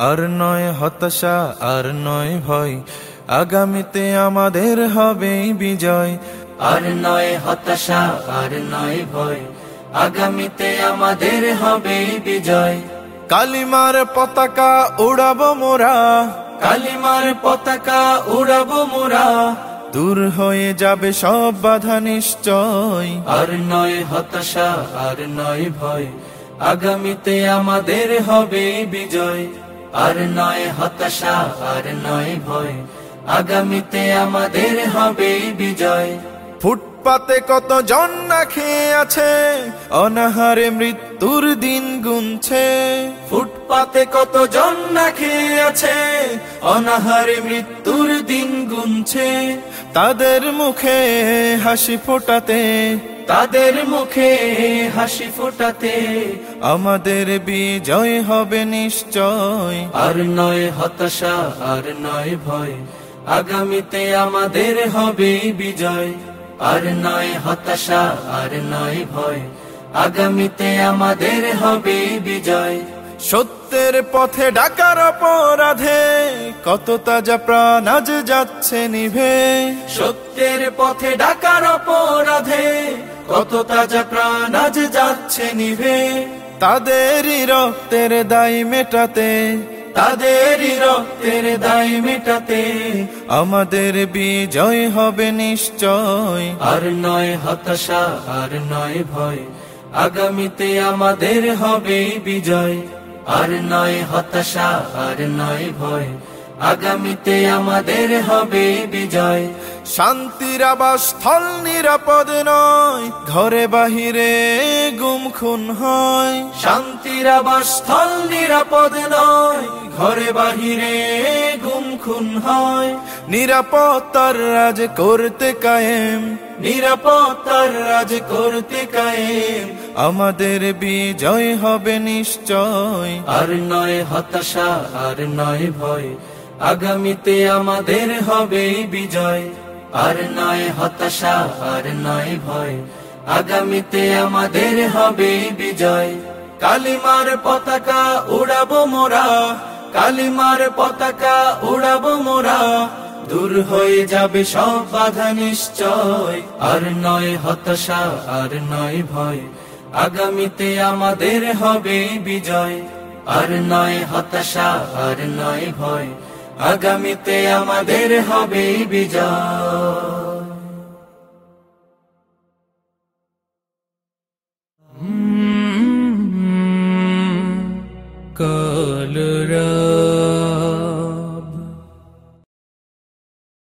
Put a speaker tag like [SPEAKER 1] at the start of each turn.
[SPEAKER 1] আর নয় হতাশা আর নয় ভয়। আগামীতে আমাদের হবে বিজয়।
[SPEAKER 2] আর নয় হতাশা আর নয় ভয়। আগামীতে আমাদের হবে বিজয়।
[SPEAKER 1] কালিমার পতাকা উড়াবো মোরা।
[SPEAKER 2] কালিমার পতাকা উড়াবো মোরা।
[SPEAKER 1] দূর হয়ে যাবে সব বাধা নিশ্চয়।
[SPEAKER 2] আর নয় হতাশা আর নয় ভয়। আগামীতে আমাদের হবে বিজয়। আর নয় হতাশা আর নয় ভয়। আগামীতে আমাদের হবে বিজয়।
[SPEAKER 1] ফুটপাতে কত জন না খেয়ে আছে অনাহারে মৃত্যুর দিন গুনছে।
[SPEAKER 2] ফুটপাতে কত জন না খেয়ে আছে অনাহারে মৃত্যুর দিন গুনছে।
[SPEAKER 1] তাদের মুখে হাসি ফোটাতে
[SPEAKER 2] তাদের মুখে হাসি ফোটাতে।
[SPEAKER 1] আমাদের বিজয় হবে নিশ্চয়।
[SPEAKER 2] আর নয় হতাশা আর নয় ভয় আগামীতে আমাদের হবে বিজয়। আর নয় হতাশা আর নয় ভয় আগামীতে আমাদের হবে বিজয়।
[SPEAKER 1] সত্যের পথে ডাকার অপরাধে কত তাজা প্রাণ আজ যাচ্ছে নিভে।
[SPEAKER 2] সত্যের পথে ডাকার অপরাধে কত তাজা প্রাণ আজ যাচ্ছে নিভে।
[SPEAKER 1] তাদেরই রক্তের দায় মেটাতে,
[SPEAKER 2] তাদেরই রক্তের দায় মেটাতে
[SPEAKER 1] আমাদের বিজয় হবে নিশ্চয়।
[SPEAKER 2] আর নয় হতাশা, আর নয় ভয়, আগামীতে আমাদের হবে বিজয়। আর নয় হতাশা আর নয় ভয়। আগামীতে আমাদের হবে বিজয়।
[SPEAKER 1] শান্তির আবাস স্থল নিরাপদ নয় ঘরে বাহিরে গুম খুন হয়।
[SPEAKER 2] শান্তির আবাস স্থল নিরাপদ নয় ঘরে বাহিরে খুন হয়।
[SPEAKER 1] নিরাপত্তার রাজ করতে কায়েম।
[SPEAKER 2] নিরাপত্তার রাজ করতে কায়েম।
[SPEAKER 1] আমাদের বিজয় হবে নিশ্চয়।
[SPEAKER 2] আর নয় হতাশা, আর নয় ভয়। আগামীতে আমাদের হবে বিজয়। আর নয় হতাশা, আর নয় ভয়। আগামীতে আমাদের হবে বিজয়। কালিমার পতাকা উড়াবো মোরা। কালিমার পতাকা উড়াবো মোরা। দূর হয়ে যাবে সব বাধা নিশ্চয়। আর নয় হতাশা, আর নয় ভয়। আগামীতে আমাদের হবে বিজয়। আর নয় হতাশা, আর নয় ভয়। আগামীতে আমাদের হবে বিজয়। कालरा